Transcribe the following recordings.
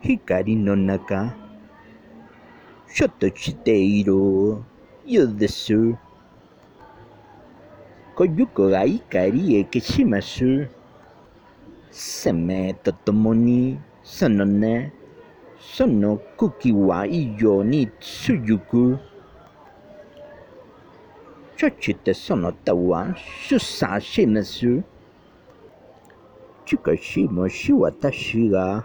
光の中、ちょっとしているようです。小雪が光へ消します。生命とともに、そのね、その茎は異常に続く。そしてその他は出産します。しかしもし私が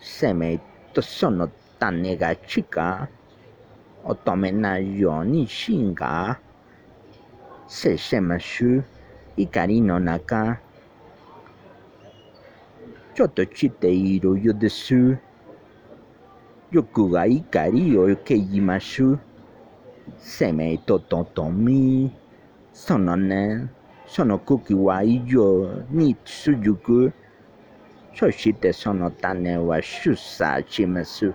せん。終えていない場合、処理してはいけない間違いをしないたまではない場合、過去に戻らん、世ののしましょう。生命とその種が違う。乙女なように進化。せせましょう。怒りの中、ちょっとしているようです。欲が怒りを受けましょう。生命とととみ、そのね、その茎は以上に続く。そしてその種は出産します。